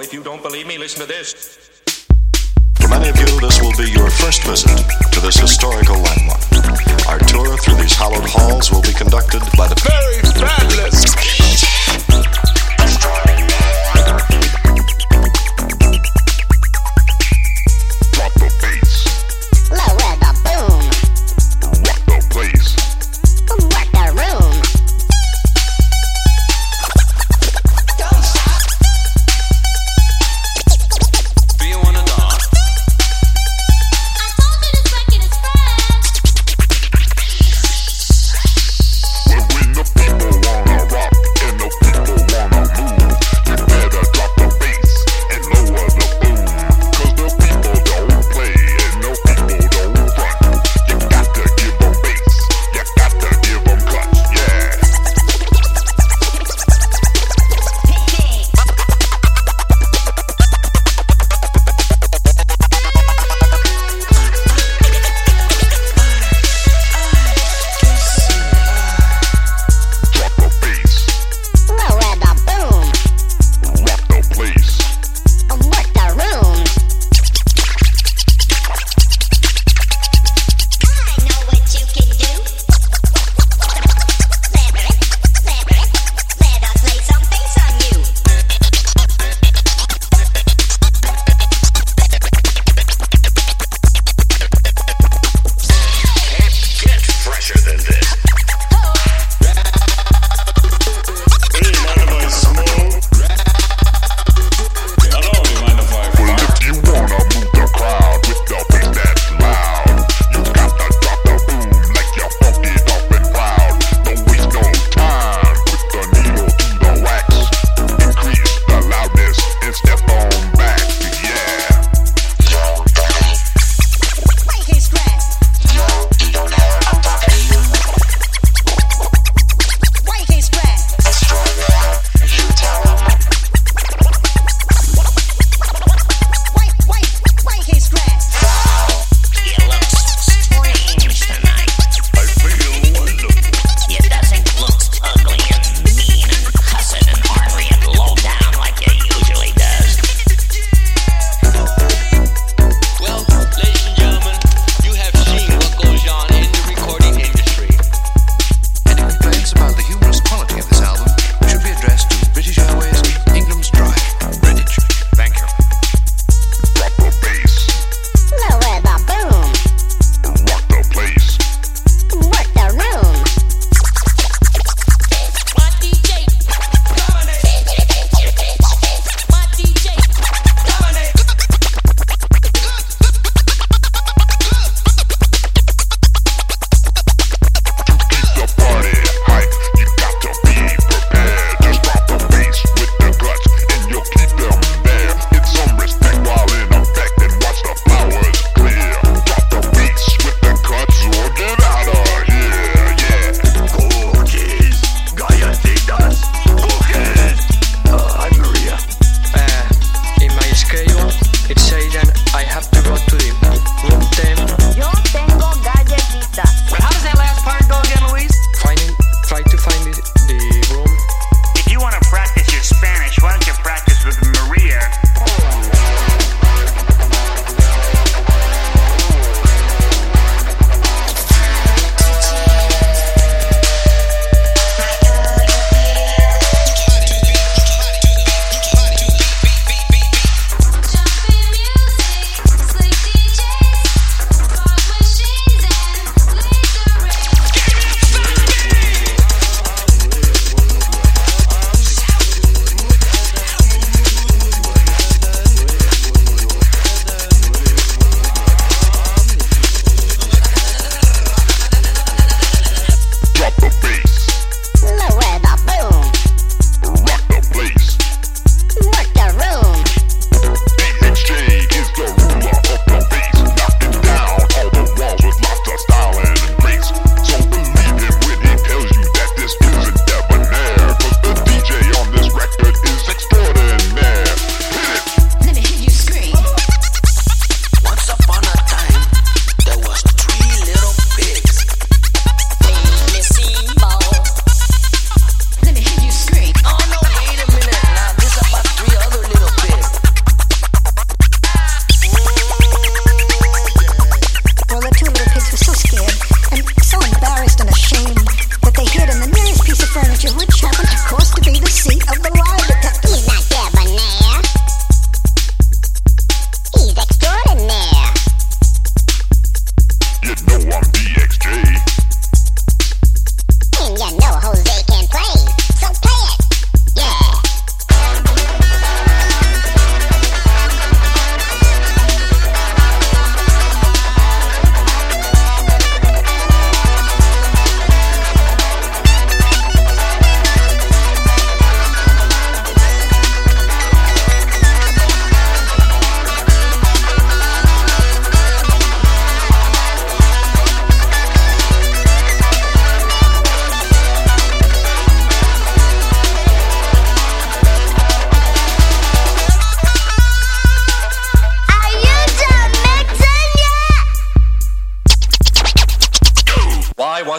If you don't believe me, listen to this. For many of you, this will be your first visit to this historical landmark. Our tour through these hallowed halls will be conducted by the Very fabulous.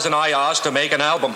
Wasn't I asked to make an album?